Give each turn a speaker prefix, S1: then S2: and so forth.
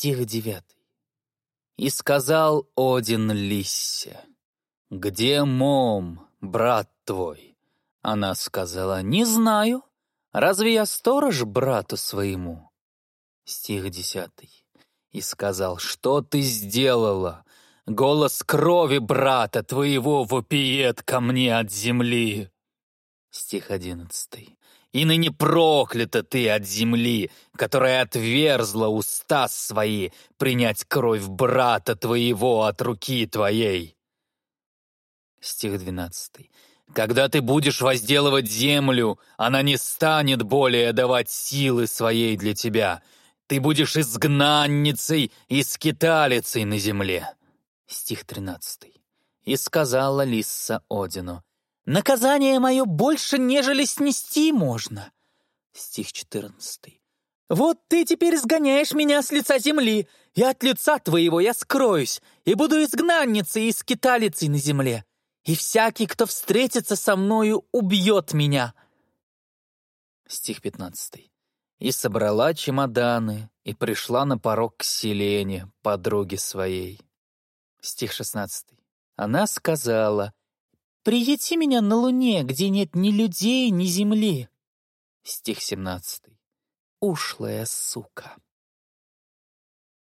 S1: Стих девятый. «И сказал Один Лиссе, «Где Мом, брат твой?» Она сказала, «Не знаю. Разве я сторож брату своему?» Стих десятый. «И сказал, что ты сделала? Голос крови брата твоего вопиет ко мне от земли». Стих одиннадцатый. «И ныне проклята ты от земли, которая отверзла уста свои принять кровь брата твоего от руки твоей». Стих двенадцатый. «Когда ты будешь возделывать землю, она не станет более давать силы своей для тебя. Ты будешь изгнанницей и скиталицей на земле». Стих тринадцатый. «И сказала Лисса Одину, «Наказание мое больше, нежели снести можно». Стих четырнадцатый. «Вот ты теперь сгоняешь меня с лица земли, и от лица твоего я скроюсь, и буду изгнанницей и скиталицей на земле и всякий, кто встретится со мною, убьет меня». Стих 15. «И собрала чемоданы, и пришла на порог к Селене, подруге своей». Стих 16. Она сказала, «Приети меня на луне, где нет ни людей, ни земли». Стих 17. «Ушлая сука».